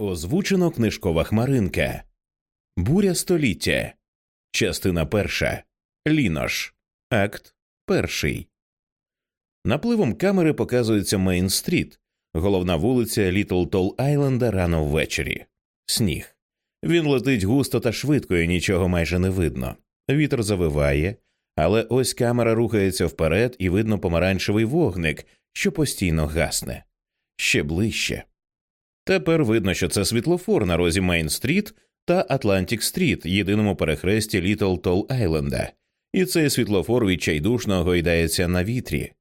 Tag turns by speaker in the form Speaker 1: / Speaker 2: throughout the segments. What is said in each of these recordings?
Speaker 1: Озвучено книжкова хмаринка. Буря століття. Частина перша. Лінож. Акт перший. Напливом камери показується Мейн-стріт, головна вулиця Літл Тол Айленда рано ввечері. Сніг. Він летить густо та швидко, і нічого майже не видно. Вітер завиває, але ось камера рухається вперед, і видно помаранчевий вогник, що постійно гасне. Ще ближче. Тепер видно, що це світлофор на розі Мейн-стріт та Атлантик-стріт, єдиному перехресті Літл Тол Айленда, і цей світлофор відчайдушно гойдається на вітрі.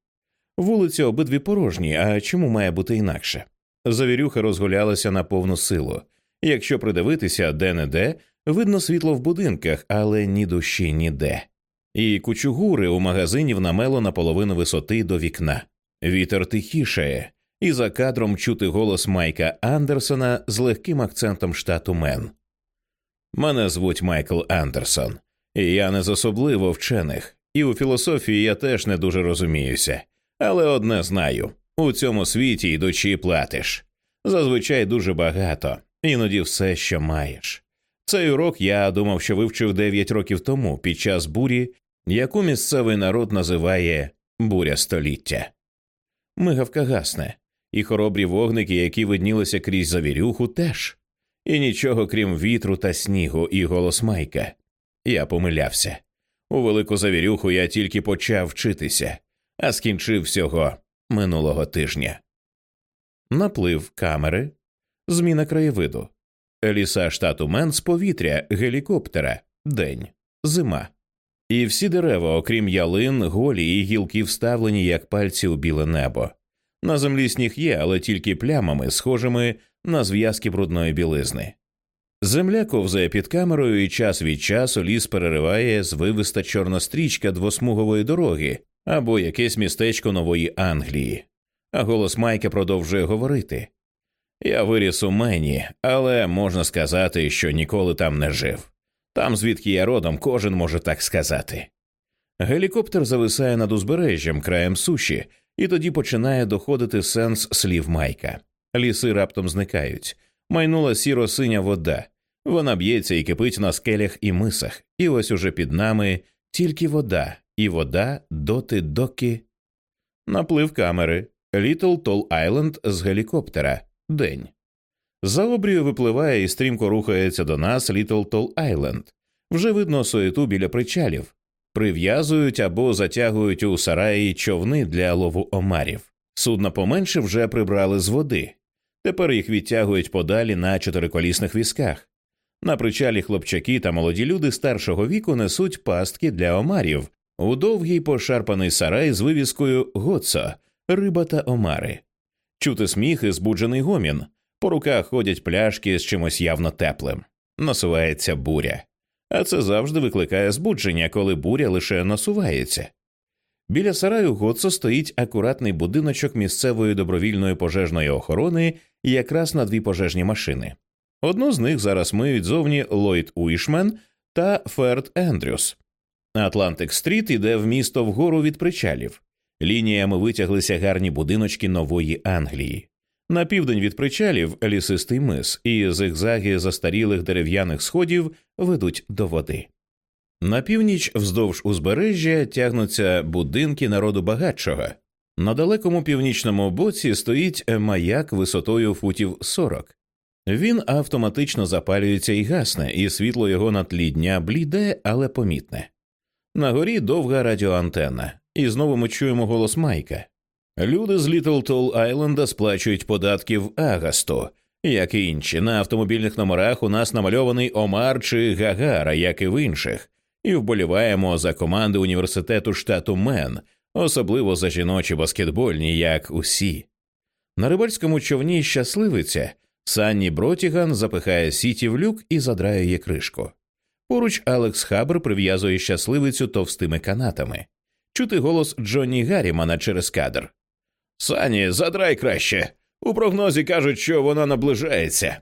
Speaker 1: Вулиці обидві порожні, а чому має бути інакше? Завірюха розгулялася на повну силу. Якщо придивитися де-не-де, видно світло в будинках, але ні душі ніде. І кучугури у магазинів намело наполовину висоти до вікна. Вітер тихішає, і за кадром чути голос Майка Андерсона з легким акцентом штату Мен. Мене звуть Майкл Андерсон, і я не з особливо вчених, і у філософії я теж не дуже розуміюся. Але одне знаю у цьому світі йдучи платиш. Зазвичай дуже багато, іноді все, що маєш. Цей урок я думав, що вивчив 9 років тому під час бурі, яку місцевий народ називає буря століття. Мигавка гасне, і хоробрі вогники, які виднілися крізь завірюху, теж, і нічого крім вітру та снігу, і голос майка. Я помилявся. У велику завірюху я тільки почав вчитися, а скінчив всього минулого тижня. Наплив камери, зміна краєвиду, ліса штату Мен з повітря, гелікоптера, день, зима. І всі дерева, окрім ялин, голі і гілки вставлені, як пальці у біле небо. На землі сніг є, але тільки плямами, схожими на зв'язки брудної білизни. Земля ковзає під камерою, і час від часу ліс перериває звивиста чорна стрічка двосмугової дороги або якесь містечко нової Англії. А голос Майка продовжує говорити Я виріс у Мені, але можна сказати, що ніколи там не жив. Там, звідки я родом, кожен може так сказати. Гелікоптер зависає над узбережжям краєм суші, і тоді починає доходити сенс слів Майка. Ліси раптом зникають. Майнула сіро синя вода. Вона б'ється і кипить на скелях і мисах, і ось уже під нами тільки вода, і вода доти доки. Наплив камери. Літл Тол Айленд з гелікоптера. День. За обрію випливає і стрімко рухається до нас Літл Тол Айленд. Вже видно суету біля причалів, прив'язують або затягують у сараї човни для лову омарів. Судна поменше вже прибрали з води. Тепер їх відтягують подалі на чотириколісних візках. На причалі хлопчаки та молоді люди старшого віку несуть пастки для омарів у довгий пошарпаний сарай з вивіскою Гоцо, риба та омари. Чути сміх і збуджений гомін. По руках ходять пляшки з чимось явно теплим. Насувається буря. А це завжди викликає збудження, коли буря лише насувається. Біля сараю Гоцо стоїть акуратний будиночок місцевої добровільної пожежної охорони якраз на дві пожежні машини. Одну з них зараз миють зовні Ллойд Уішмен та Ферд Ендрюс. Атлантик Стріт іде в місто вгору від причалів. Лініями витяглися гарні будиночки нової Англії. На південь від причалів лісистий мис, і зигзаги застарілих дерев'яних сходів ведуть до води. На північ вздовж узбережжя тягнуться будинки народу багатшого. На далекому північному боці стоїть маяк висотою футів 40. Він автоматично запалюється і гасне, і світло його на тлі дня бліде, але помітне. На горі довга радіоантенна, і знову ми чуємо голос Майка. Люди з Літл Тол Айленда сплачують податки в Агасту, як і інші. На автомобільних номерах у нас намальований Омар чи Гагара, як і в інших, і вболіваємо за команди університету штату Мен, особливо за жіночі баскетбольні, як усі. На рибальському човні щасливиця Санні Бротіган запихає сіті в люк і задраює кришку. Поруч Алекс Хабр прив'язує щасливицю товстими канатами. Чути голос Джонні Гаррімана через кадр. Сані, задрай краще. У прогнозі кажуть, що вона наближається.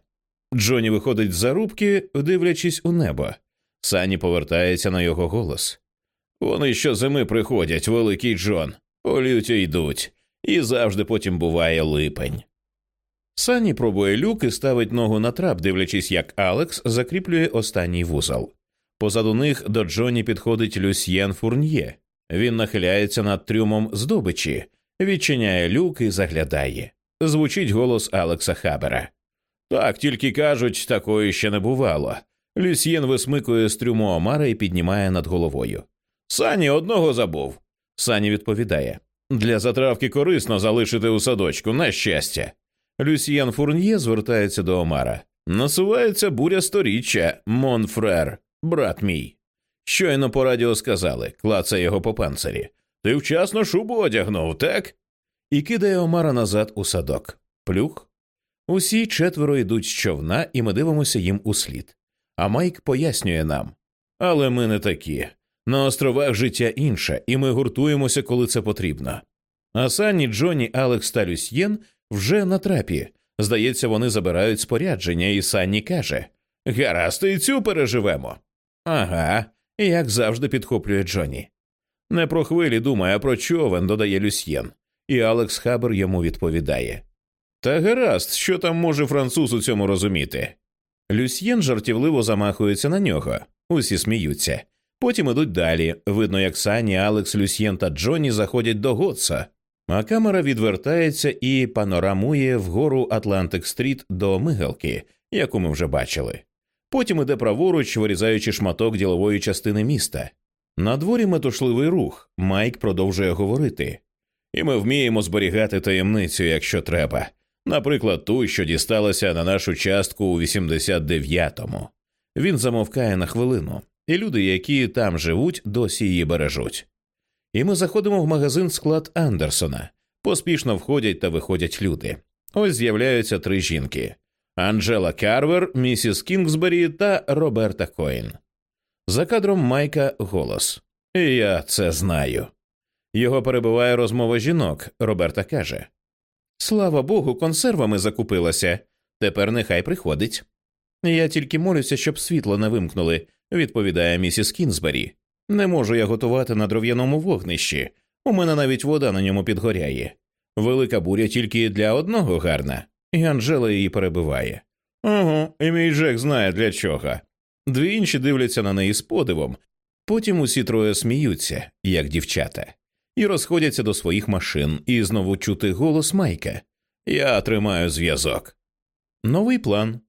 Speaker 1: Джонні виходить з зарубки, дивлячись у небо. Сані повертається на його голос. Вони щозими приходять, великий Джон, по люті йдуть, і завжди потім буває липень. Сані пробує люк і ставить ногу на трап, дивлячись, як Алекс закріплює останній вузол. Позаду них до Джоні підходить Люсьєн Фурньє. Він нахиляється над трюмом здобичі, відчиняє люк і заглядає. Звучить голос Алекса Хабера. Так, тільки кажуть, такої ще не бувало. Люсьєн висмикує з трюму Омара і піднімає над головою. Сані одного забув. Сані відповідає для затравки корисно залишити у садочку, на щастя. Люсьєн Фурньє звертається до Омара. Насувається буря сторіччя, Монфрер, брат мій. Щойно по радіо сказали, клацає його по панцирі. Ти вчасно шубу одягнув, так? І кидає Омара назад у садок. Плюх. Усі четверо йдуть з човна, і ми дивимося їм у слід. А Майк пояснює нам. Але ми не такі. На островах життя інше, і ми гуртуємося, коли це потрібно. А Санні, Джонні, Алекс та Люсьєн вже на трапі. Здається, вони забирають спорядження, і Санні каже Гаразд, і цю переживемо. Ага, як завжди підхоплює Джонні. Не про хвилі думає, а про човен, додає Люсьєн, і Алекс Хабер йому відповідає. Та гаразд, що там може француз у цьому розуміти? Люсьєн жартівливо замахується на нього, усі сміються. Потім ідуть далі. Видно, як Сані, Алекс, Люсьєн та Джонні заходять до Готса, а камера відвертається і панорамує вгору Атлантик Стріт до мигалки, яку ми вже бачили. Потім іде праворуч, вирізаючи шматок ділової частини міста. На дворі метушливий рух. Майк продовжує говорити. І ми вміємо зберігати таємницю, якщо треба. Наприклад, ту, що дісталася на нашу частку у 89-му. Він замовкає на хвилину, і люди, які там живуть, досі її бережуть. І ми заходимо в магазин склад Андерсона. Поспішно входять та виходять люди. Ось з'являються три жінки: Анджела Карвер, місіс Кінгсбері та Роберта Коін. За кадром Майка голос. Я це знаю. Його перебиває розмова жінок. Роберта каже Слава Богу, консервами закупилася. Тепер нехай приходить. Я тільки молюся, щоб світло не вимкнули, відповідає місіс Кінзбері. Не можу я готувати на дров'яному вогнищі. У мене навіть вода на ньому підгоряє. Велика буря тільки для одного гарна, і Анжела її перебиває. Ого, і мій Джек знає для чого. Дві інші дивляться на неї з подивом, потім усі троє сміються, як дівчата, і розходяться до своїх машин, і знову чути голос Майка. Я тримаю зв'язок. Новий план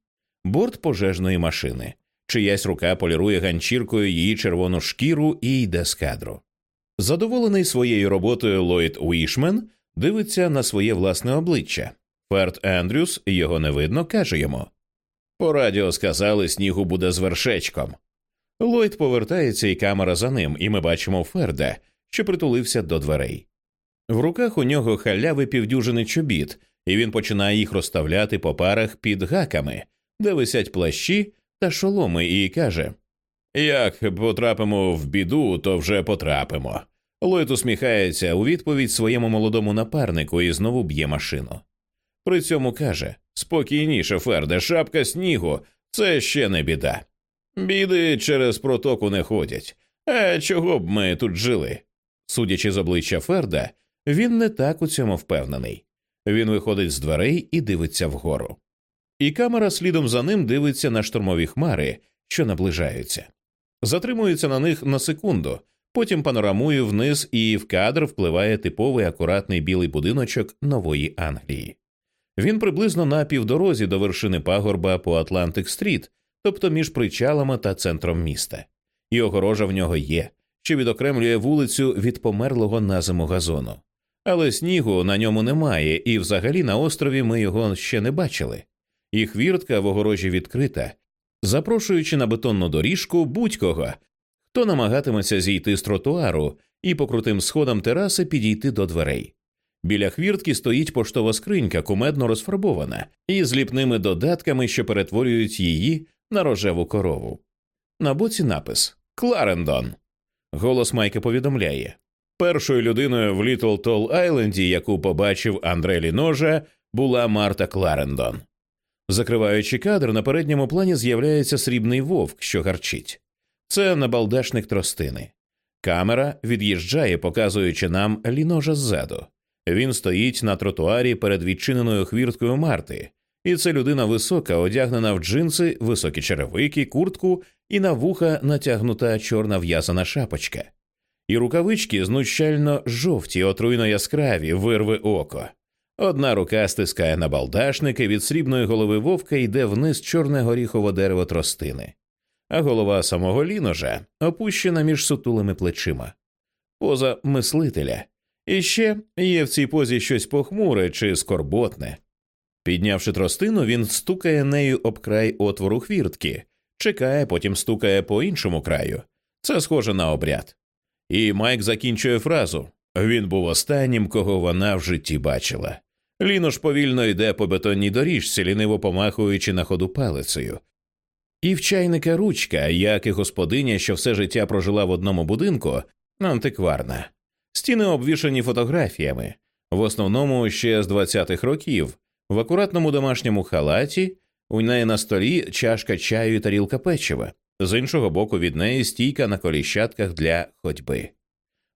Speaker 1: борт пожежної машини. Чиясь рука полірує ганчіркою її червону шкіру і йде з кадру. Задоволений своєю роботою Ллойд Уішмен дивиться на своє власне обличчя. Ферт Ендрюс, його не видно, каже йому По радіо сказали, снігу буде з вершечком. Ллойд повертається, і камера за ним, і ми бачимо Ферда, що притулився до дверей. В руках у нього халяви півдюжини чобіт, і він починає їх розставляти по парах під гаками, де висять плащі та шоломи, і каже Як потрапимо в біду, то вже потрапимо. Лойд усміхається у відповідь своєму молодому напарнику і знову б'є машину. При цьому каже спокійніше, Ферде, шапка снігу це ще не біда. Біди через протоку не ходять. А чого б ми тут жили? Судячи з обличчя Ферда, він не так у цьому впевнений. Він виходить з дверей і дивиться вгору і камера слідом за ним дивиться на штормові хмари, що наближаються, затримується на них на секунду, потім панорамує вниз, і в кадр впливає типовий акуратний білий будиночок нової Англії. Він приблизно на півдорозі до вершини пагорба по Атлантик Стріт, тобто між причалами та центром міста, і огорожа в нього є, що відокремлює вулицю від померлого на зиму газону. Але снігу на ньому немає, і взагалі на острові ми його ще не бачили і хвіртка в огорожі відкрита, запрошуючи на бетонну доріжку будь-кого, хто намагатиметься зійти з тротуару і по крутим сходам тераси підійти до дверей. Біля хвіртки стоїть поштова скринька, кумедно розфарбована, із ліпними додатками, що перетворюють її на рожеву корову. На боці напис Кларендон. Голос Майка повідомляє першою людиною в Літл Тол Айленді, яку побачив Андре Ліножа, була Марта Кларендон. Закриваючи кадр, на передньому плані з'являється срібний вовк, що гарчить. Це набалдашник тростини. Камера від'їжджає, показуючи нам ліножа ззаду. Він стоїть на тротуарі перед відчиненою хвірткою Марти, і це людина висока, одягнена в джинси, високі черевики, куртку і на вуха натягнута чорна в'язана шапочка, і рукавички знущально жовті, отруйно яскраві, вирви око. Одна рука стискає на балдашники, від срібної голови вовка йде вниз чорне горіхове дерево тростини, а голова самого ліножа опущена між сутулими плечима, поза мислителя. І ще є в цій позі щось похмуре чи скорботне. Піднявши тростину, він стукає нею об край отвору хвіртки, чекає, потім стукає по іншому краю. Це схоже на обряд. І Майк закінчує фразу він був останнім, кого вона в житті бачила. Лінош повільно йде по бетонній доріжці, ліниво помахуючи на ходу палицею. І в чайника ручка, як і господиня, що все життя прожила в одному будинку, антикварна. Стіни обвішані фотографіями, в основному ще з 20-х років, в акуратному домашньому халаті, у неї на столі чашка чаю і тарілка печива, з іншого боку від неї стійка на коліщатках для ходьби.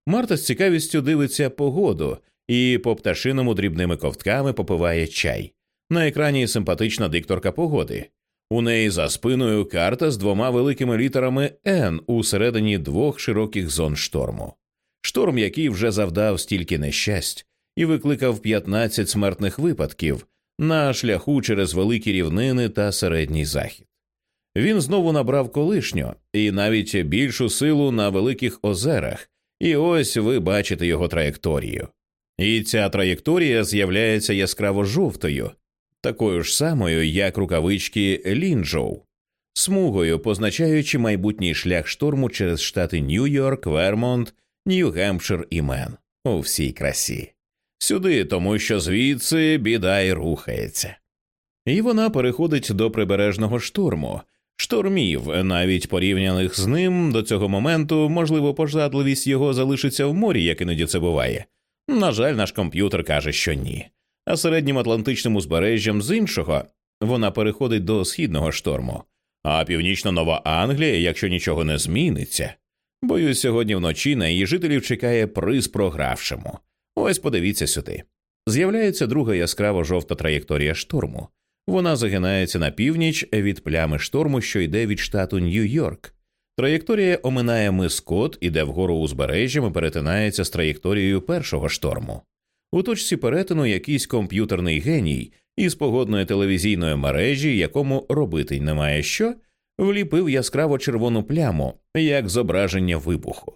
Speaker 1: Марта з цікавістю дивиться погоду і по пташиному дрібними ковтками попиває чай. На екрані симпатична дикторка погоди. У неї за спиною карта з двома великими літерами Н у середині двох широких зон шторму. Шторм, який вже завдав стільки нещасть і викликав 15 смертних випадків на шляху через великі рівнини та середній захід. Він знову набрав колишню і навіть більшу силу на великих озерах, і ось ви бачите його траєкторію. І ця траєкторія з'являється яскраво жовтою, такою ж самою, як рукавички Лінджоу, смугою, позначаючи майбутній шлях шторму через штати Нью-Йорк, Вермонт, Нью-Гемпшир і Мен у всій красі. Сюди, тому що звідси біда й рухається. І вона переходить до прибережного шторму, штормів, навіть порівняних з ним до цього моменту, можливо, пожадливість його залишиться в морі, як іноді це буває. На жаль, наш комп'ютер каже, що ні. А середнім Атлантичним узбережжям з іншого вона переходить до східного шторму, а північно Нова Англія, якщо нічого не зміниться. Боюсь, сьогодні вночі на її жителів чекає приз програвшому. Ось подивіться сюди. З'являється друга яскраво жовта траєкторія шторму. Вона загинається на північ від плями шторму, що йде від штату Нью-Йорк. Траєкторія оминає мис Кот, іде вгору узбережжям і перетинається з траєкторією першого шторму. У точці перетину якийсь комп'ютерний геній із погодної телевізійної мережі, якому робити немає що, вліпив яскраво червону пляму, як зображення вибуху.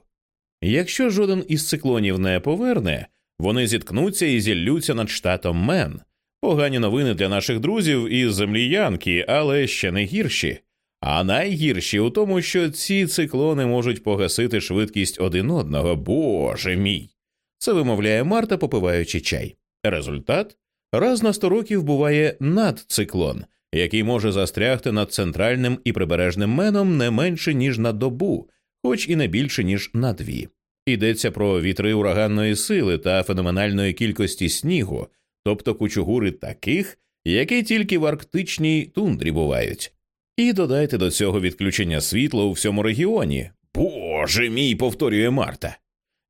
Speaker 1: Якщо жоден із циклонів не поверне, вони зіткнуться і зіллються над штатом Мен. Погані новини для наших друзів із землі Янки, але ще не гірші. А найгірші у тому, що ці циклони можуть погасити швидкість один одного. Боже мій. Це вимовляє Марта, попиваючи чай. Результат раз на сто років буває надциклон, який може застрягти над центральним і прибережним меном не менше ніж на добу, хоч і не більше ніж на дві. Йдеться про вітри ураганної сили та феноменальної кількості снігу, тобто кучугури таких, які тільки в арктичній тундрі бувають. І додайте до цього відключення світла у всьому регіоні. Боже мій, повторює Марта.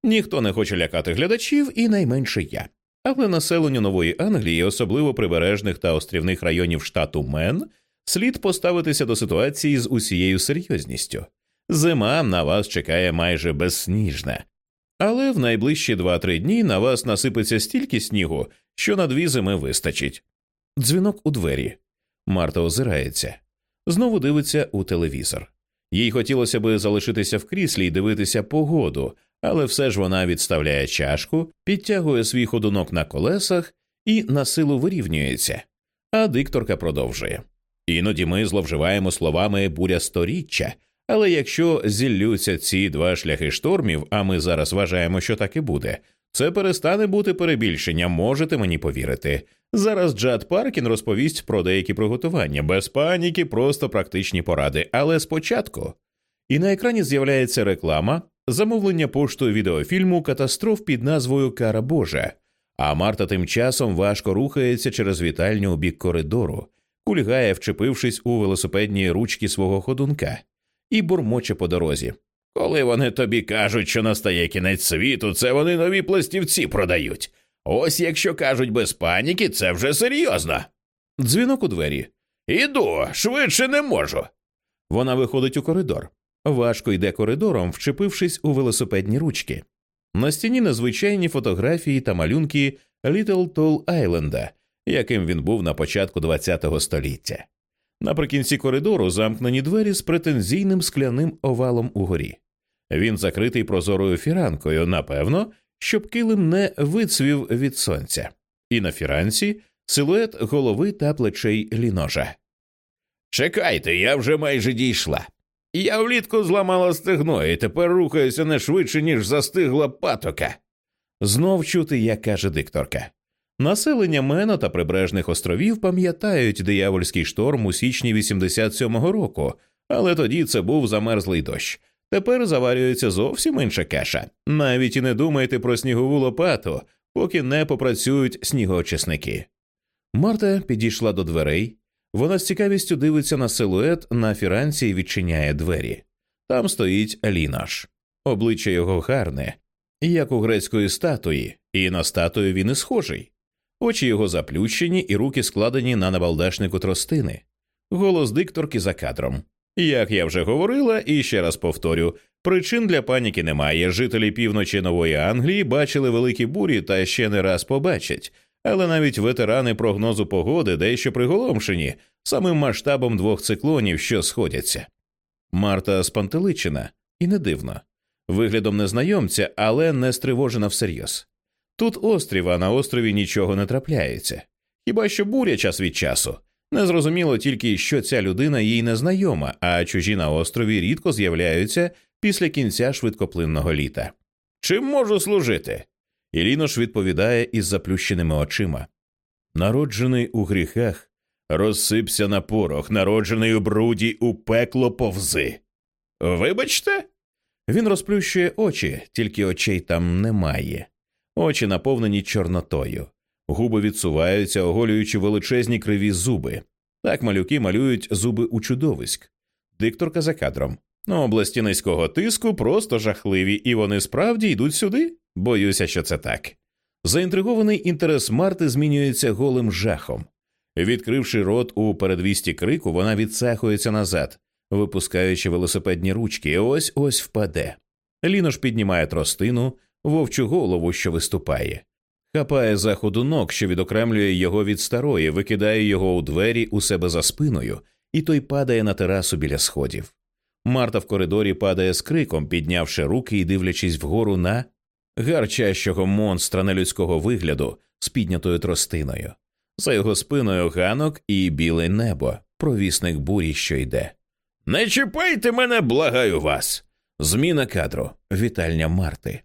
Speaker 1: Ніхто не хоче лякати глядачів, і найменше я. Але населенню нової Англії, особливо прибережних та острівних районів штату Мен, слід поставитися до ситуації з усією серйозністю. Зима на вас чекає майже безсніжна, але в найближчі два-три дні на вас насипеться стільки снігу, що на дві зими вистачить. Дзвінок у двері. Марта озирається, знову дивиться у телевізор. Їй хотілося би залишитися в кріслі і дивитися погоду, але все ж вона відставляє чашку, підтягує свій ходунок на колесах і на силу вирівнюється. А дикторка продовжує. Іноді ми зловживаємо словами буря сторіччя, але якщо зіллються ці два шляхи штормів, а ми зараз вважаємо, що так і буде, це перестане бути перебільшенням, можете мені повірити. Зараз Джад Паркін розповість про деякі приготування, без паніки, просто практичні поради. Але спочатку. І на екрані з'являється реклама, замовлення поштою відеофільму катастроф під назвою Кара Божа. А Марта тим часом важко рухається через вітальню у бік коридору, кульгає, вчепившись у велосипедні ручки свого ходунка, і бурмоче по дорозі. Коли вони тобі кажуть, що настає кінець світу, це вони нові пластівці продають.
Speaker 2: Ось якщо кажуть без паніки, це вже серйозно.
Speaker 1: Дзвінок у двері.
Speaker 2: Іду, швидше не можу.
Speaker 1: Вона виходить у коридор. Важко йде коридором, вчепившись у велосипедні ручки. На стіні незвичайні фотографії та малюнки Літл Тол Айленда, яким він був на початку ХХ століття. Наприкінці коридору замкнені двері з претензійним скляним овалом угорі. Він закритий прозорою фіранкою, напевно, щоб килим не вицвів від сонця, і на фіранці силует голови та плечей ліножа.
Speaker 2: Чекайте, я вже майже дійшла. Я влітку зламала стегно і тепер рухаюся не швидше, ніж застигла патока.
Speaker 1: Знов чути, як каже дикторка. Населення Мено та прибережних островів пам'ятають диявольський шторм у січні 87-го року, але тоді це був замерзлий дощ. Тепер заварюється зовсім інша каша. Навіть і не думайте про снігову лопату, поки не попрацюють снігоочисники. Марта підійшла до дверей. Вона з цікавістю дивиться на силует на фіранці і відчиняє двері. Там стоїть Лінаш. Обличчя його гарне, як у грецької статуї, і на статую він і схожий. Очі його заплющені і руки складені на набалдашнику тростини. Голос дикторки за кадром. Як я вже говорила, і ще раз повторю, причин для паніки немає. Жителі півночі Нової Англії бачили великі бурі та ще не раз побачать, але навіть ветерани прогнозу погоди дещо приголомшені самим масштабом двох циклонів, що сходяться. Марта спантеличена, і не дивно, виглядом незнайомця, але не стривожена всерйоз. Тут острів, а на острові нічого не трапляється. Хіба що буря час від часу. Незрозуміло тільки, що ця людина їй не знайома, а чужі на острові рідко з'являються після кінця швидкоплинного літа.
Speaker 2: Чим можу служити?
Speaker 1: Ілінош відповідає із заплющеними очима. Народжений у гріхах, розсипся на порох, народжений у бруді, у пекло повзи.
Speaker 2: Вибачте?
Speaker 1: Він розплющує очі, тільки очей там немає. Очі наповнені чорнотою. Губи відсуваються, оголюючи величезні криві зуби. Так малюки малюють зуби у чудовиськ. Дикторка за кадром. Області низького тиску просто жахливі, і вони справді йдуть сюди? Боюся, що це так. Заінтригований інтерес Марти змінюється голим жахом. Відкривши рот у передвісті крику, вона відсахується назад, випускаючи велосипедні ручки, і ось ось впаде. Лінош піднімає тростину, вовчу голову, що виступає, хапає за ходунок, що відокремлює його від старої, викидає його у двері у себе за спиною, і той падає на терасу біля сходів. Марта в коридорі падає з криком, піднявши руки і дивлячись вгору на гарчащого монстра нелюдського вигляду з піднятою тростиною. За його спиною ганок і біле небо, провісник бурі, що йде.
Speaker 2: Не чіпайте мене, благаю вас.
Speaker 1: Зміна кадру, вітальня Марти.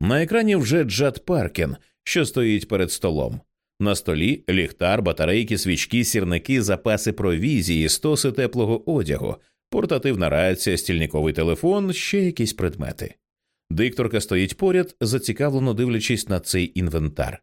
Speaker 1: На екрані вже Джад Паркін, що стоїть перед столом. На столі ліхтар, батарейки, свічки, сірники, запаси провізії, стоси теплого одягу, портативна рація, стільниковий телефон, ще якісь предмети. Дикторка стоїть поряд, зацікавлено дивлячись на цей інвентар.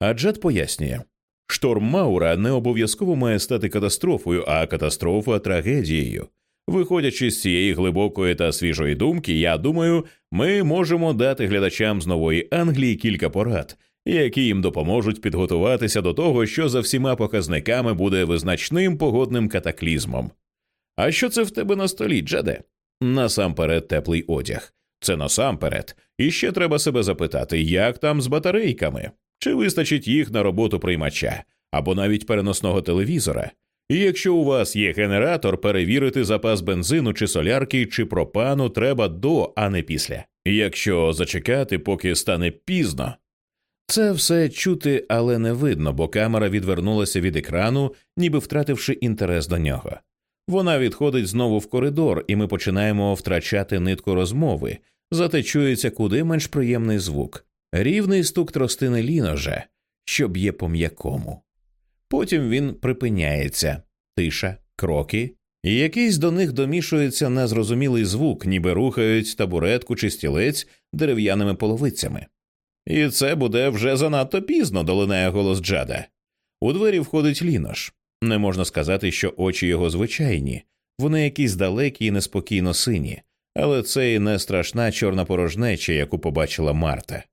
Speaker 1: А Джад пояснює шторм Маура не обов'язково має стати катастрофою, а катастрофа трагедією. Виходячи з цієї глибокої та свіжої думки, я думаю, ми можемо дати глядачам з нової Англії кілька порад, які їм допоможуть підготуватися до того, що за всіма показниками буде визначним погодним катаклізмом. А що це в тебе на столі, Джаде? Насамперед теплий одяг. Це насамперед. І ще треба себе запитати, як там з батарейками, чи вистачить їх на роботу приймача або навіть переносного телевізора. І якщо у вас є генератор, перевірити запас бензину чи солярки чи пропану треба до, а не після. Якщо зачекати, поки стане пізно. Це все чути, але не видно, бо камера відвернулася від екрану, ніби втративши інтерес до нього. Вона відходить знову в коридор, і ми починаємо втрачати нитку розмови, зате чується куди менш приємний звук, рівний стук тростини ліножа, що б'є по м'якому. Потім він припиняється, тиша, кроки, і якийсь до них домішується незрозумілий звук, ніби рухають табуретку чи стілець дерев'яними половицями. І це буде вже занадто пізно, долинає голос Джада. У двері входить лінош. Не можна сказати, що очі його звичайні, вони якісь далекі і неспокійно сині, але це і не страшна чорна порожнеча, яку побачила Марта.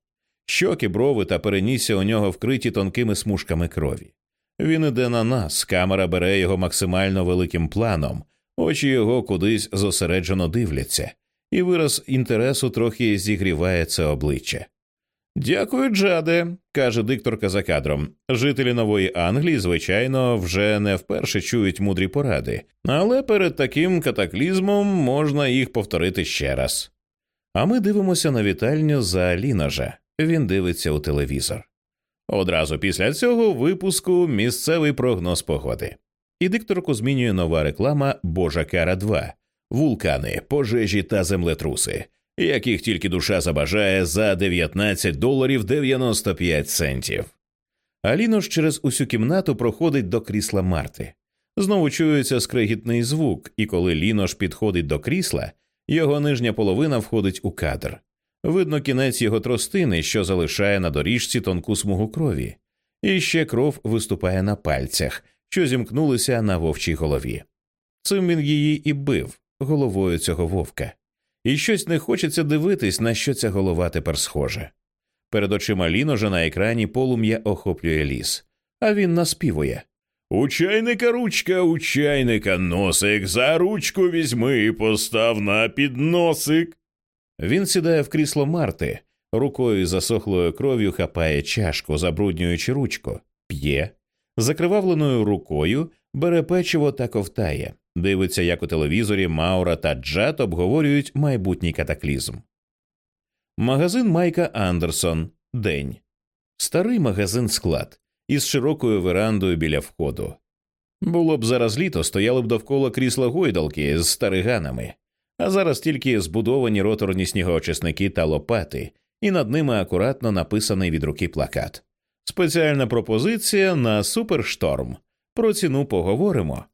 Speaker 1: Щоки, брови та перенісся у нього вкриті тонкими смужками крові. Він іде на нас, камера бере його максимально великим планом, очі його кудись зосереджено дивляться, і вираз інтересу трохи зігріває це обличчя. Дякую, Джаде, каже дикторка за кадром. Жителі нової Англії, звичайно, вже не вперше чують мудрі поради, але перед таким катаклізмом можна їх повторити ще раз. А ми дивимося на вітальню за ліножа. Він дивиться у телевізор. Одразу після цього випуску місцевий прогноз погоди. І дикторку змінює нова реклама Божа кара 2 вулкани, пожежі та землетруси, яких тільки душа забажає за 19 доларів 95 центів. Аліно ж через усю кімнату проходить до крісла Марти. Знову чується скригітний звук, і коли Лінош підходить до крісла, його нижня половина входить у кадр. Видно кінець його тростини, що залишає на доріжці тонку смугу крові, і ще кров виступає на пальцях, що зімкнулися на вовчій голові. Цим він її і бив головою цього вовка, і щось не хочеться дивитись, на що ця голова тепер схожа. Перед очима Ліножа на екрані полум'я охоплює ліс, а він наспівує.
Speaker 2: У чайника ручка, у чайника носик, за ручку візьми і постав на підносик.
Speaker 1: Він сідає в крісло Марти, рукою засохлою кров'ю хапає чашку, забруднюючи ручку, п'є, закривавленою рукою бере печиво та ковтає, дивиться, як у телевізорі Маура та Джат обговорюють майбутній катаклізм. Магазин Майка Андерсон. День. Старий магазин склад із широкою верандою біля входу. Було б зараз літо, стояли б довкола крісла гойдалки з стариганами, а зараз тільки збудовані роторні снігоочисники та лопати, і над ними акуратно написаний від руки плакат. Спеціальна пропозиція на супершторм. Про ціну поговоримо.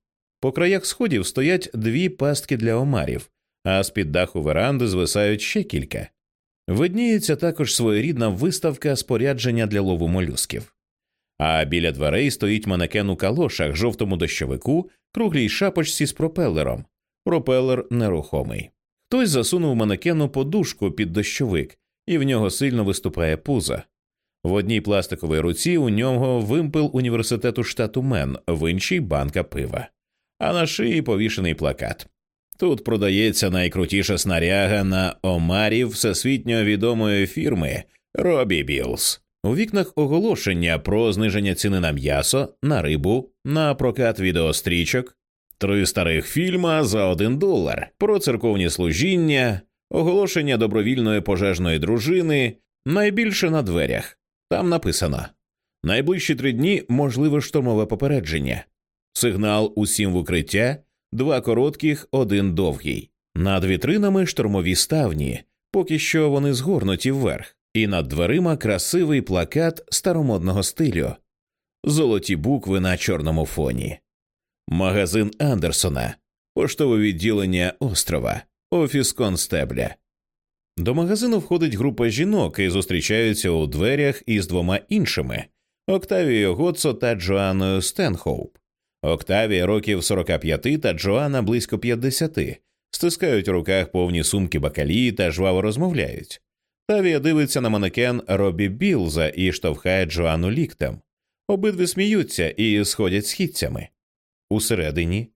Speaker 1: По краях сходів стоять дві пастки для омарів, а з під даху веранди звисають ще кілька. Видніється також своєрідна виставка спорядження для лову молюсків. А біля дверей стоїть манекен у калошах, жовтому дощовику, круглій шапочці з пропелером. Пропелер нерухомий. Хтось засунув манекену подушку під дощовик, і в нього сильно виступає пузо. В одній пластиковій руці у нього вимпел університету штату Мен, в іншій банка пива, а на шиї повішений плакат. Тут продається найкрутіша снаряга на омарів всесвітньо відомої фірми Робі Білс. У вікнах оголошення про зниження ціни на м'ясо, на рибу, на прокат відеострічок, три старих фільма за один долар, про церковні служіння, оголошення добровільної пожежної дружини, найбільше на дверях. Там написано найближчі три дні можливе штормове попередження, сигнал усім в укриття, два коротких, один довгий. Над вітринами штормові ставні, поки що вони згорнуті вверх, і над дверима красивий плакат старомодного стилю, золоті букви на чорному фоні. Магазин Андерсона, поштове відділення острова, офіс констебля. До магазину входить група жінок і зустрічаються у дверях із двома іншими Октавією Гоцо та Джоанною Стенхоуп. Октавія років 45 та Джоанна близько 50, стискають у руках повні сумки бакалії та жваво розмовляють. Тавія дивиться на манекен Робі Білза і штовхає Джоанну ліктем. Обидві сміються і сходять східцями. Усередині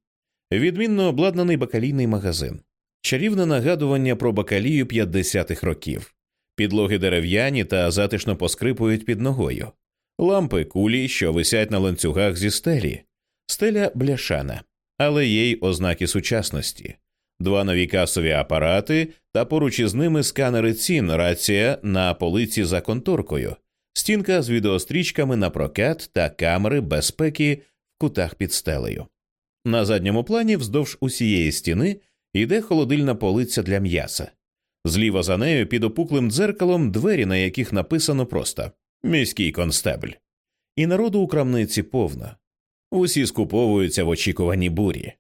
Speaker 1: відмінно обладнаний бакалійний магазин, чарівне нагадування про бакалію 50-х років, підлоги дерев'яні та затишно поскрипують під ногою, лампи кулі, що висять на ланцюгах зі стелі, стеля бляшана, але є й ознаки сучасності, два нові касові апарати та поруч із ними сканери цін, рація на полиці за конторкою, стінка з відеострічками на прокат та камери безпеки в кутах під стелею. На задньому плані вздовж усієї стіни йде холодильна полиця для м'яса. Зліва за нею під опуклим дзеркалом двері, на яких написано просто міський констебль. І народу у крамниці повно. Усі скуповуються в очікуванні бурі.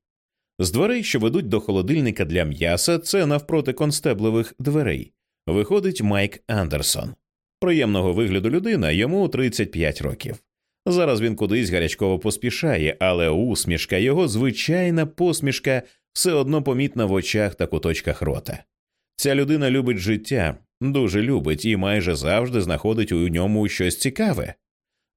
Speaker 1: З дверей, що ведуть до холодильника для м'яса, це навпроти констеблевих дверей, виходить Майк Андерсон. Приємного вигляду людина йому 35 років. Зараз він кудись гарячково поспішає, але усмішка, його звичайна посмішка все одно помітна в очах та куточках рота. Ця людина любить життя, дуже любить і майже завжди знаходить у ньому щось цікаве.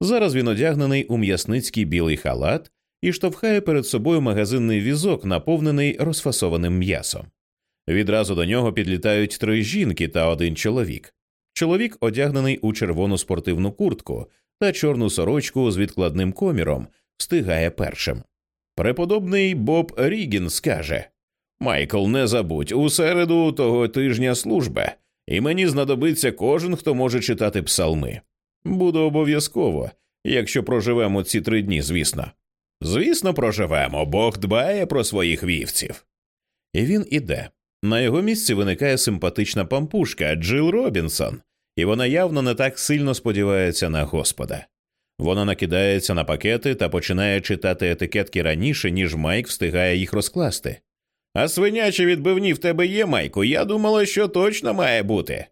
Speaker 1: Зараз він одягнений у м'ясницький білий халат і штовхає перед собою магазинний візок, наповнений розфасованим м'ясом. Відразу до нього підлітають три жінки та один чоловік. Чоловік одягнений у червону спортивну куртку та чорну сорочку з відкладним коміром, встигає першим. Преподобний Боб Рігін скаже Майкл, не забудь, у середу того тижня служба, і мені знадобиться кожен, хто може читати псалми. Буду обов'язково, якщо проживемо ці три дні, звісно. Звісно, проживемо, Бог дбає про своїх вівців. І він іде. На його місці виникає симпатична пампушка Джил Робінсон, і вона явно не так сильно сподівається на Господа. Вона накидається на пакети та починає читати етикетки раніше, ніж Майк встигає їх розкласти. А свинячі відбивні в тебе є, Майку. Я думала, що точно має бути.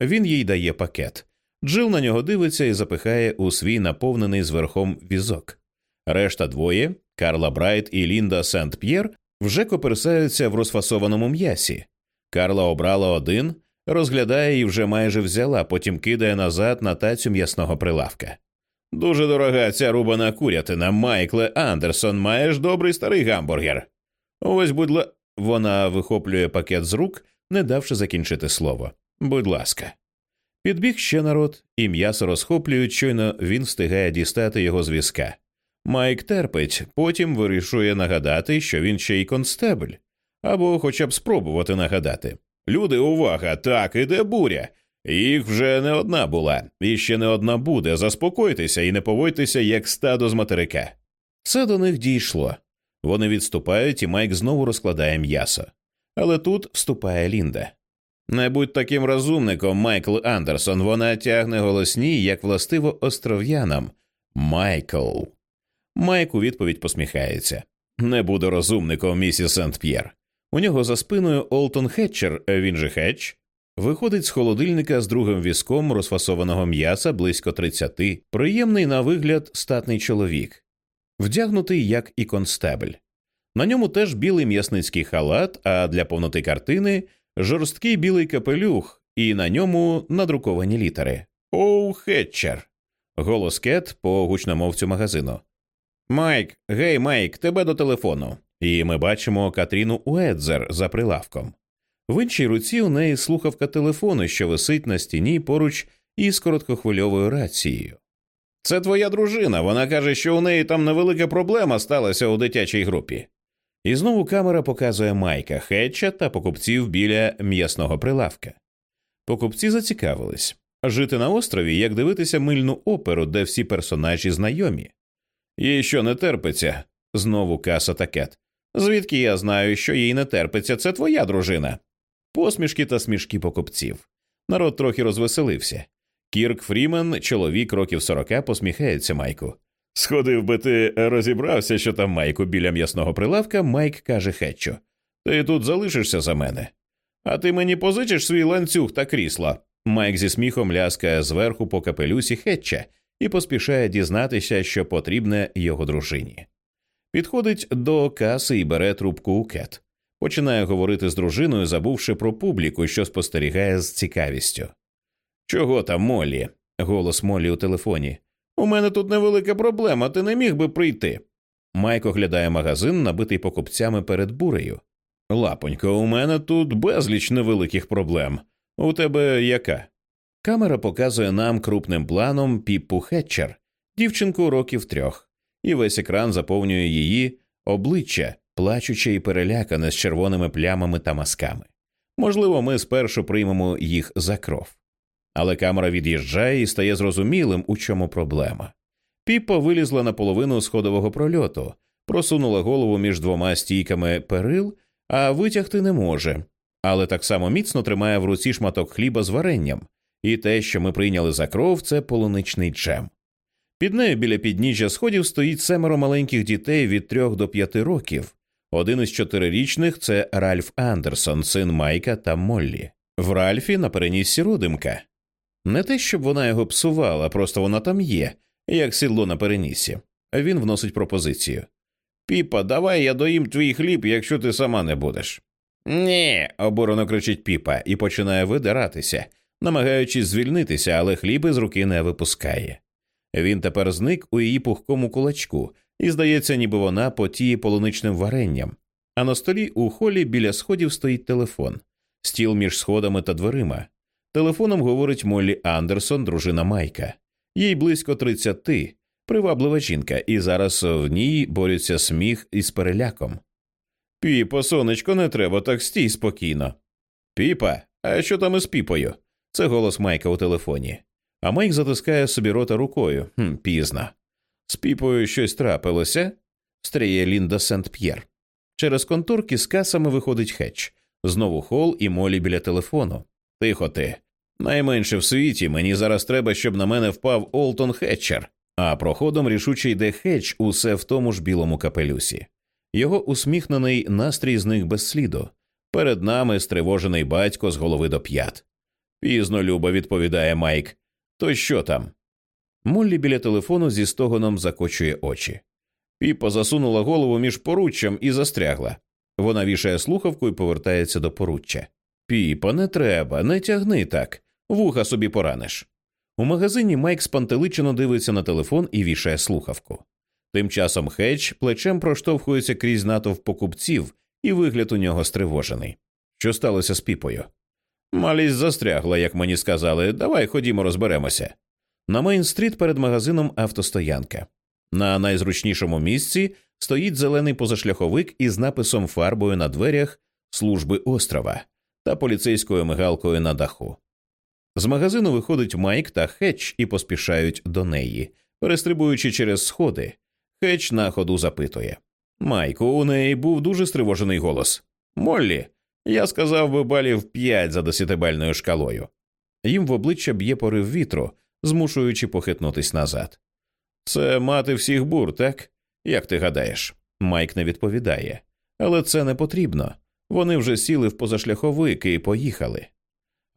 Speaker 1: Він їй дає пакет. Джил на нього дивиться і запихає у свій наповнений зверхом візок. Решта двоє Карла Брайт і Лінда Сент П'єр вже копирсаються в розфасованому м'ясі. Карла обрала один, розглядає і вже майже взяла, потім кидає назад на тацю м'ясного прилавка. Дуже дорога ця рубана курятина, Майкле Андерсон, маєш добрий старий гамбургер. Ось, будь ла... Вона вихоплює пакет з рук, не давши закінчити слово. Будь ласка. Підбіг ще народ, і м'ясо розхоплюють, щойно він встигає дістати його з візка. Майк терпить, потім вирішує нагадати, що він ще й констебль, або хоча б спробувати нагадати. Люди, увага! Так, іде буря. Їх вже не одна була, і ще не одна буде. Заспокойтеся і не поводьтеся, як стадо з материка. Це до них дійшло. Вони відступають, і Майк знову розкладає м'ясо. Але тут вступає Лінда. Не будь таким розумником, Майкл Андерсон. Вона тягне голосні, як властиво остров'янам. Майкл. Майк у відповідь посміхається. Не буду розумником, місіс Сент П'єр. У нього за спиною Олтон Хетчер, він же Хетч, виходить з холодильника з другим візком розфасованого м'яса близько тридцяти, приємний на вигляд статний чоловік, вдягнутий як і констебль. На ньому теж білий м'ясницький халат, а для повноти картини жорсткий білий капелюх, і на ньому надруковані літери. Оу, Хетчер. Голос Кет по гучномовцю магазину. Майк, гей, Майк, тебе до телефону. І ми бачимо Катріну Уедзер за прилавком. В іншій руці у неї слухавка телефону, що висить на стіні поруч із короткохвильовою рацією. Це твоя дружина. Вона каже, що у неї там невелика проблема сталася у дитячій групі. І знову камера показує Майка Хетча та покупців біля м'ясного прилавка. Покупці зацікавились жити на острові, як дивитися мильну оперу, де всі персонажі знайомі. Їй що не терпиться, знову каса та кет. Звідки я знаю, що їй не терпиться, це твоя дружина. Посмішки та смішки покупців. Народ трохи розвеселився. Кірк Фрімен, чоловік років сорока, посміхається Майку. Сходив би ти розібрався, що там Майку біля м'ясного прилавка, Майк каже Хетчу. Ти тут залишишся за мене. А ти мені позичиш свій ланцюг та крісло. Майк зі сміхом ляскає зверху по капелюсі Хетча і поспішає дізнатися, що потрібне його дружині. Підходить до каси і бере трубку у кет. Починає говорити з дружиною, забувши про публіку, що спостерігає з цікавістю. Чого там, Молі? голос Молі у телефоні. У мене тут невелика проблема, ти не міг би прийти. Майк оглядає магазин, набитий покупцями перед бурею. Лапонько, у мене тут безліч невеликих проблем. У тебе яка? Камера показує нам крупним планом Піппу Хетчер, дівчинку років трьох, і весь екран заповнює її обличчя, плачуче і перелякане з червоними плямами та масками. Можливо, ми спершу приймемо їх за кров. Але камера від'їжджає і стає зрозумілим, у чому проблема. Піппа вилізла на половину сходового прольоту, просунула голову між двома стійками перил, а витягти не може, але так само міцно тримає в руці шматок хліба з варенням, і те, що ми прийняли за кров, це полуничний джем. Під нею біля підніжжя сходів стоїть семеро маленьких дітей від трьох до п'яти років. Один із чотирирічних це Ральф Андерсон, син Майка та Моллі. В Ральфі на переніссі родимка. Не те, щоб вона його псувала, просто вона там є, як сідло на перенісі. Він вносить пропозицію. Піпа, давай я доїм твій хліб, якщо ти сама не будеш. Ні, обурено кричить піпа і починає видиратися, намагаючись звільнитися, але хліб із руки не випускає. Він тепер зник у її пухкому кулачку, і здається, ніби вона потіє полуничним варенням. А на столі у холі біля сходів стоїть телефон, стіл між сходами та дверима. Телефоном говорить Моллі Андерсон, дружина Майка. Їй близько тридцяти, приваблива жінка, і зараз в ній борються сміх із переляком. Піпо, сонечко, не треба так стій спокійно. Піпа, а що там із піпою? Це голос Майка у телефоні. А Майк затискає собі рота рукою. Хм, Пізно. З піпою щось трапилося? стріє Лінда Сент П'єр. Через контурки з касами виходить хетч. Знову хол і молі біля телефону. Тихо ти. Найменше в світі мені зараз треба, щоб на мене впав Олтон Хетчер. А проходом рішуче йде хетч усе в тому ж білому капелюсі. Його усміхнений настрій зник без сліду. Перед нами стривожений батько з голови до п'ят. Пізно Люба відповідає Майк. То що там? Моллі біля телефону зі стогоном закочує очі. Піпа засунула голову між поруччям і застрягла. Вона вішає слухавку і повертається до поруччя. Піпа, не треба, не тягни так, вуха собі пораниш. У магазині Майк спантеличено дивиться на телефон і вішає слухавку. Тим часом Хетч плечем проштовхується крізь натовп покупців, і вигляд у нього стривожений. Що сталося з Піпою? Малість застрягла, як мені сказали. Давай ходімо, розберемося. На Мейн-стріт перед магазином автостоянка. На найзручнішому місці стоїть зелений позашляховик із написом фарбою на дверях служби острова та поліцейською мигалкою на даху. З магазину виходить Майк та Хетч і поспішають до неї, перестрибуючи через сходи. Хетч на ходу запитує Майку, у неї був дуже стривожений голос. Моллі, я сказав би балів п'ять за десятибальною шкалою. Їм в обличчя б'є порив вітру, змушуючи похитнутись назад. Це мати всіх бур, так? Як ти гадаєш? Майк не відповідає. Але це не потрібно. Вони вже сіли в позашляховик і поїхали.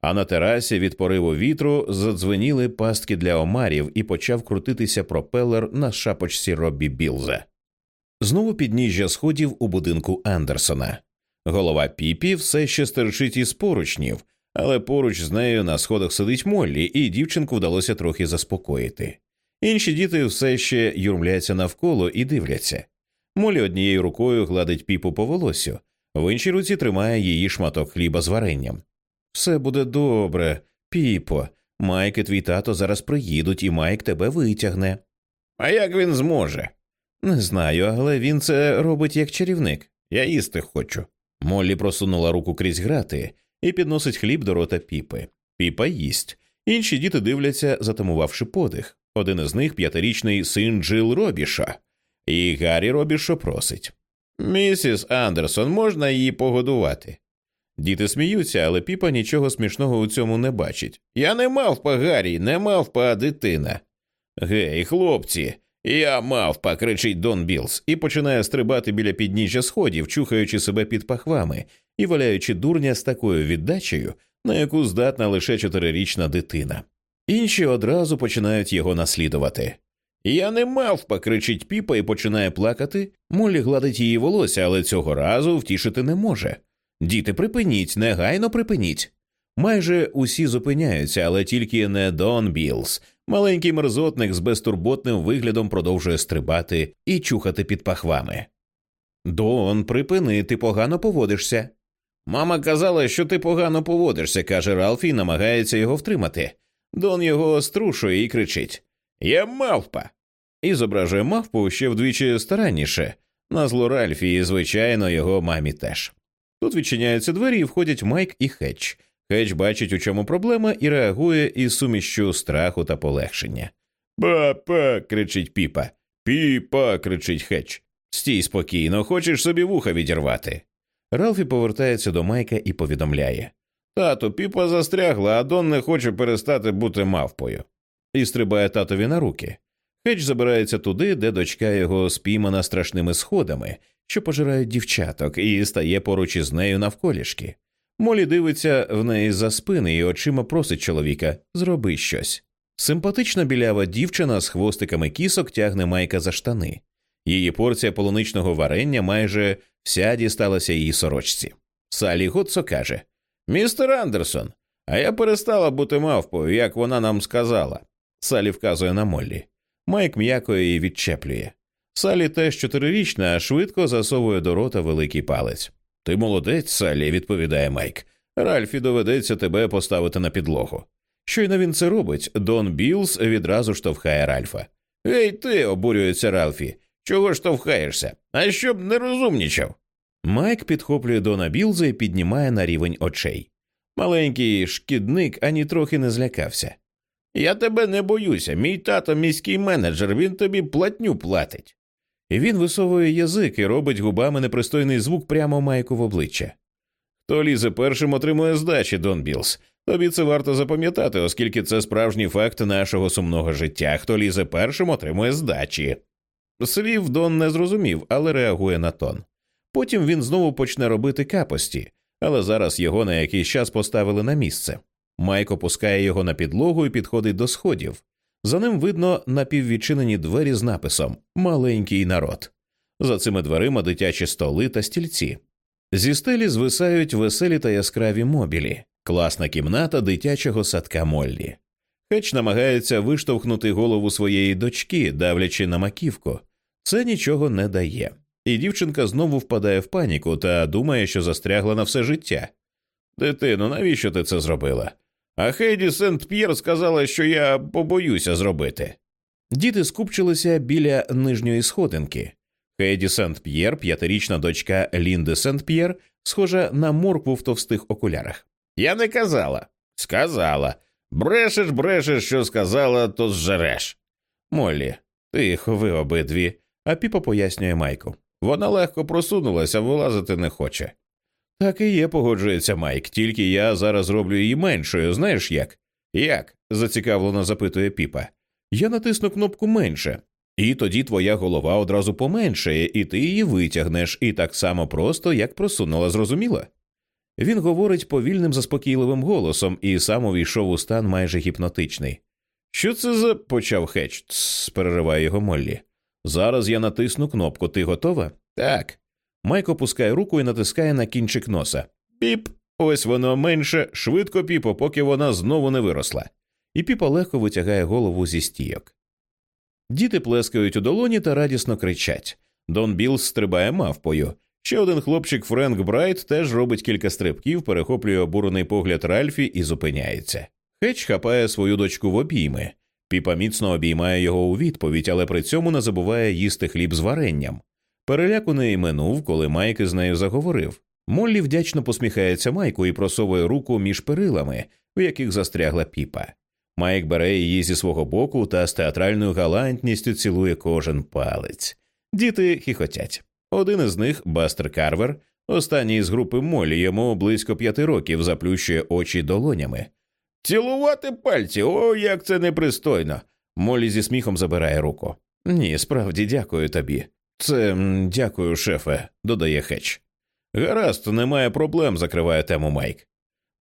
Speaker 1: А на терасі від пориву вітру задзвеніли пастки для омарів і почав крутитися пропелер на шапочці Роббі Білза. Знову підніжжя сходів у будинку Андерсона. Голова піпі все ще стерчить із поручнів, але поруч з нею на сходах сидить Моллі, і дівчинку вдалося трохи заспокоїти. Інші діти все ще юрмляться навколо і дивляться. Молі однією рукою гладить піпу по волосю, в іншій руці тримає її шматок хліба з варенням. Все буде добре, піпо. Майк і твій тато зараз приїдуть, і Майк тебе витягне.
Speaker 2: А як він зможе?
Speaker 1: Не знаю, але він це робить як чарівник. Я їсти хочу. Моллі просунула руку крізь грати і підносить хліб до рота піпи. Піпа їсть. Інші діти дивляться, затамувавши подих. Один із них п'ятирічний син Джил Робіша, і Гаррі Робішо просить
Speaker 2: Місіс Андерсон, можна її погодувати?
Speaker 1: Діти сміються, але піпа нічого смішного у цьому не бачить.
Speaker 2: Я не мавпа Гаррі, не мавпа, дитина.
Speaker 1: Гей, хлопці, я мавпа, кричить Дон Білс, і починає стрибати біля підніжжя сходів, чухаючи себе під пахвами і валяючи дурня з такою віддачею, на яку здатна лише чотирирічна дитина. Інші одразу починають його наслідувати. Я не мавпа, кричить піпа і починає плакати. Молі гладить її волосся, але цього разу втішити не може. Діти, припиніть, негайно припиніть. Майже усі зупиняються, але тільки не Дон Білс. Маленький мерзотник з безтурботним виглядом продовжує стрибати і чухати під пахвами. Дон, припини, ти погано поводишся. Мама казала, що ти погано поводишся, каже Ралфі і намагається його втримати. Дон його струшує і кричить Я мавпа. І зображує мавпу ще вдвічі старанніше. На зло Ральфі, і, звичайно, його мамі теж. Тут відчиняються двері і входять Майк і Хетч. Хетч бачить, у чому проблема, і реагує із сумішчю страху та полегшення. Па-па. кричить піпа. Піпа. кричить Хетч. Стій спокійно, хочеш собі вуха відірвати. Ралфі повертається до Майка і повідомляє Тато, піпа застрягла, а Дон не хоче перестати бути мавпою. І стрибає татові на руки. Хедж забирається туди, де дочка його спіймана страшними сходами, що пожирають дівчаток, і стає поруч із нею навколішки. Молі дивиться в неї за спини і очима просить чоловіка зроби щось. Симпатична білява дівчина з хвостиками кісок тягне майка за штани. Її порція полуничного варення майже вся дісталася її сорочці. Салі Готсо каже Містер Андерсон,
Speaker 2: А я перестала бути мавпою, як вона нам сказала.
Speaker 1: Салі вказує на Моллі. Майк м'яко її відчеплює. Салі теж чотирирічна, швидко засовує до рота великий палець. Ти молодець, Салі, відповідає Майк. Ральфі доведеться тебе поставити на підлогу. Щойно він це робить, Дон Білс відразу штовхає Ральфа.
Speaker 2: Ей, ти, обурюється Ральфі, чого штовхаєшся? А щоб не розумнічав.
Speaker 1: Майк підхоплює Дона Білза і піднімає на рівень очей. Маленький шкідник ані трохи не злякався.
Speaker 2: Я тебе не боюся. Мій тато міський менеджер, він тобі платню платить.
Speaker 1: І він висовує язик і робить губами непристойний звук прямо Майку в обличчя. Хто лізе першим отримує здачі, Дон Білс. Тобі це варто запам'ятати, оскільки це справжній факт нашого сумного життя. Хто лізе першим, отримує здачі. Слів Дон не зрозумів, але реагує на тон. Потім він знову почне робити капості, але зараз його на якийсь час поставили на місце. Майк опускає його на підлогу і підходить до сходів. За ним видно напіввідчинені двері з написом Маленький народ. За цими дверима дитячі столи та стільці. Зі стелі звисають веселі та яскраві мобілі, класна кімната дитячого садка Моллі. Хеч намагається виштовхнути голову своєї дочки, давлячи на маківку. Це нічого не дає. І дівчинка знову впадає в паніку та думає, що застрягла на все життя. Дитино, навіщо ти це зробила? А Хейді Сент П'єр сказала, що я побоюся зробити. Діти скупчилися біля нижньої сходинки. Хейді Сент П'єр, п'ятирічна дочка Лінди Сент П'єр, схожа на моркву в товстих окулярах.
Speaker 2: Я не казала. Сказала. Брешеш, брешеш, що сказала, то зжереш.
Speaker 1: Моллі, тихо, ви обидві. А піпа пояснює Майку. Вона легко просунулася, вилазити не хоче. Так і є, погоджується Майк, тільки я зараз роблю її меншою, знаєш як? Як? зацікавлено запитує піпа. Я натисну кнопку менше, і тоді твоя голова одразу поменшає, і ти її витягнеш, і так само просто, як просунула, зрозуміла? Він говорить повільним заспокійливим голосом і сам увійшов у стан майже гіпнотичний. Що це за почав хеч, перериває його Моллі. Зараз я натисну кнопку. Ти готова?
Speaker 2: Так.
Speaker 1: Майк опускає руку і натискає на кінчик носа. Піп, ось воно менше, швидко Піпо, поки вона знову не виросла. І Піпа легко витягає голову зі стійок. Діти плескають у долоні та радісно кричать. Дон Білс стрибає мавпою. Ще один хлопчик Френк Брайт теж робить кілька стрибків, перехоплює обурений погляд Ральфі і зупиняється. Хеч хапає свою дочку в обійми. Піпа міцно обіймає його у відповідь, але при цьому не забуває їсти хліб з варенням. Переляк у неї минув, коли Майк із нею заговорив. Моллі вдячно посміхається Майку і просовує руку між перилами, в яких застрягла піпа. Майк бере її зі свого боку та з театральною галантністю цілує кожен палець. Діти хіхотять. Один із них, Бастер Карвер, останній з групи Молі, йому близько п'яти років заплющує очі долонями.
Speaker 2: Цілувати пальці, о, як це непристойно.
Speaker 1: Молі зі сміхом забирає руку. Ні, справді дякую тобі. Це дякую, шефе, додає Хеч. Гаразд, немає проблем, закриває тему Майк.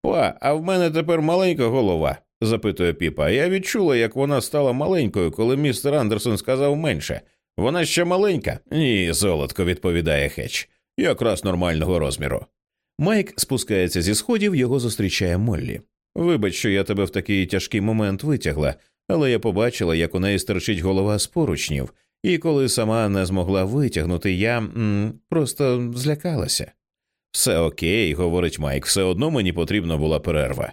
Speaker 2: Па, а в мене тепер маленька голова, запитує піпа. Я відчула, як вона стала маленькою, коли містер Андерсон сказав менше. Вона ще маленька?
Speaker 1: Ні, золотко, відповідає Хеч. Якраз нормального розміру. Майк спускається зі сходів, його зустрічає Моллі. Вибач, що я тебе в такий тяжкий момент витягла, але я побачила, як у неї стерчить голова з поручнів, і коли сама не змогла витягнути, я м, просто злякалася. Все окей, говорить Майк, все одно мені потрібна була перерва.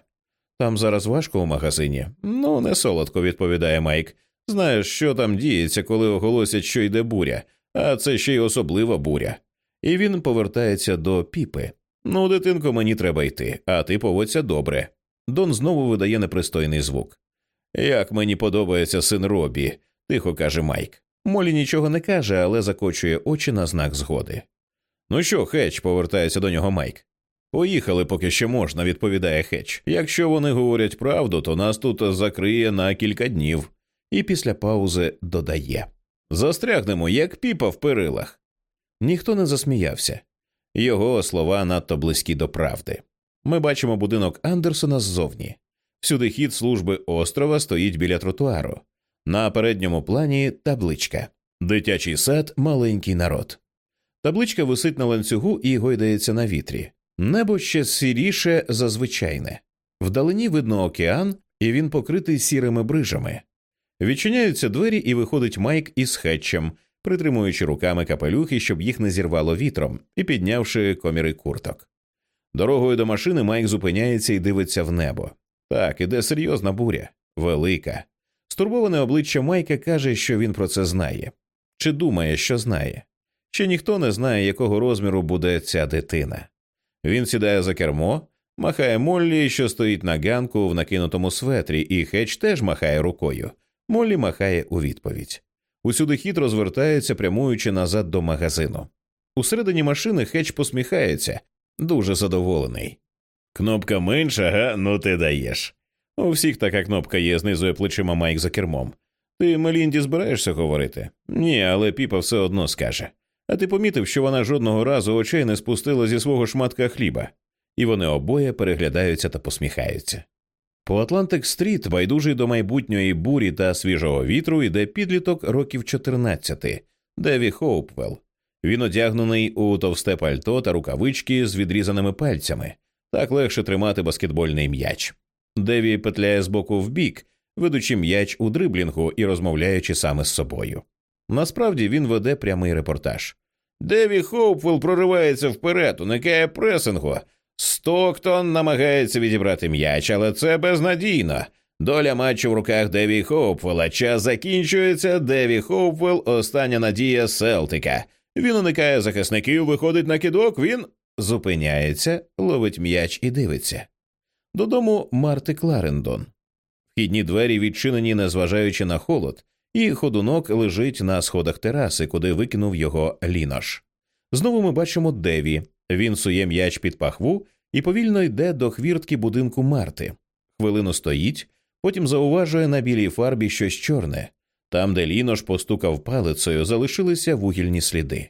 Speaker 1: Там зараз важко у магазині. Ну, не солодко, відповідає Майк. Знаєш, що там діється, коли оголосять, що йде буря, а це ще й особлива буря. І він повертається до піпи. Ну, дитинко, мені треба йти, а ти поводься добре. Дон знову видає непристойний звук. Як мені подобається син Робі, тихо каже Майк. Молі нічого не каже, але закочує очі на знак згоди. Ну що, Хеч, повертається до нього Майк. Поїхали, поки ще можна, відповідає Хеч. Якщо вони говорять правду, то нас тут закриє на кілька днів. І після паузи додає Застрягнемо, як піпа в перилах. Ніхто не засміявся. Його слова надто близькі до правди. Ми бачимо будинок Андерсона ззовні. Всюди хід служби острова стоїть біля тротуару. На передньому плані табличка Дитячий сад, маленький народ. Табличка висить на ланцюгу і гойдається на вітрі. Небо ще сіріше за звичайне. Вдалині видно океан, і він покритий сірими брижами. Відчиняються двері, і виходить Майк із хетчем, притримуючи руками капелюхи, щоб їх не зірвало вітром, і піднявши коміри курток. Дорогою до машини Майк зупиняється і дивиться в небо. Так, іде серйозна буря, велика. Стурбоване обличчя Майка каже, що він про це знає, чи думає, що знає. Ще ніхто не знає, якого розміру буде ця дитина. Він сідає за кермо, махає Моллі, що стоїть на ганку в накинутому светрі, і Хетч теж махає рукою. Моллі махає у відповідь. Усюдихід розвертається, прямуючи назад до магазину. Усередині машини Хетч посміхається, дуже задоволений. Кнопка менша, га? Ну ти даєш. У всіх така кнопка є, знизує плечима Майк за кермом. Ти Мелінді збираєшся говорити? Ні, але Піпа все одно скаже. А ти помітив, що вона жодного разу очей не спустила зі свого шматка хліба, і вони обоє переглядаються та посміхаються. По Атлантик Стріт, байдужий до майбутньої бурі та свіжого вітру, йде підліток років 14, Деві Хоупвелл. Він одягнений у товсте пальто та рукавички з відрізаними пальцями, так легше тримати баскетбольний м'яч. Деві петляє з боку в бік, ведучи м'яч у дриблінгу і розмовляючи сам з собою. Насправді він веде прямий репортаж. Деві Хоупвелл проривається вперед, уникає пресингу. Стоктон намагається відібрати м'яч, але це безнадійно. Доля матчу в руках Деві Хоупвелла. Час закінчується. Деві Хоупвелл – остання надія Селтика. Він уникає захисників, виходить на кидок. Він зупиняється, ловить м'яч і дивиться. Додому Марти Кларендон. Вхідні двері відчинені, незважаючи на холод, і ходунок лежить на сходах тераси, куди викинув його лінош. Знову ми бачимо Деві. Він сує м'яч під пахву і повільно йде до хвіртки будинку Марти. Хвилину стоїть, потім зауважує на білій фарбі щось чорне. Там, де лінош постукав палицею, залишилися вугільні сліди.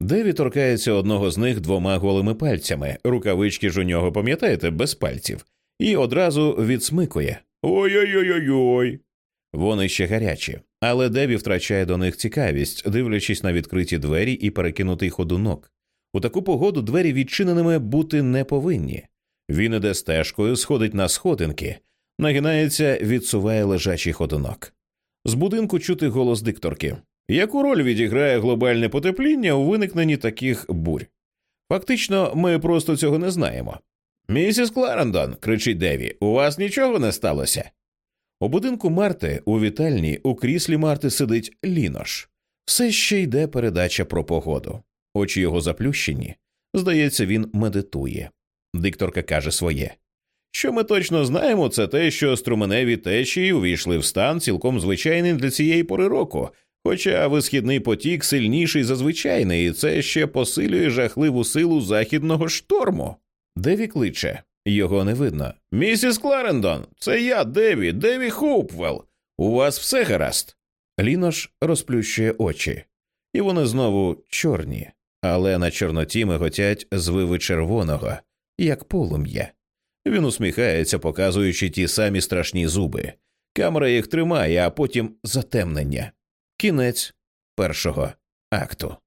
Speaker 1: Деві торкається одного з них двома голими пальцями, рукавички ж у нього, пам'ятаєте, без пальців, і одразу відсмикує. Ой-ой-ой-ой. Вони ще гарячі, але Деві втрачає до них цікавість, дивлячись на відкриті двері і перекинутий ходунок. У таку погоду двері відчиненими бути не повинні. Він іде стежкою, сходить на сходинки, нагинається, відсуває лежачий ходунок. З будинку чути голос дикторки. Яку роль відіграє глобальне потепління у виникненні таких бурь? Фактично, ми просто цього не знаємо. Місіс Кларендон, кричить Деві, у вас нічого не сталося. У будинку Марти у вітальні у кріслі Марти сидить лінош. Все ще йде передача про погоду. Очі його заплющені. Здається, він медитує. Дикторка каже своє. Що ми точно знаємо, це те, що струменеві течії увійшли в стан цілком звичайний для цієї пори року, хоча висхідний потік сильніший за звичайний, і це ще посилює жахливу силу західного шторму. Деві кличе, його не видно. Місіс Кларендон, це я, Деві, Деві Хоупвелл. У вас все гаразд. Лінож розплющує очі, і вони знову чорні, але на чорноті миготять звиви червоного, як полум'я. Він усміхається, показуючи ті самі страшні зуби. Камера їх тримає, а потім затемнення. Кінець першого акту.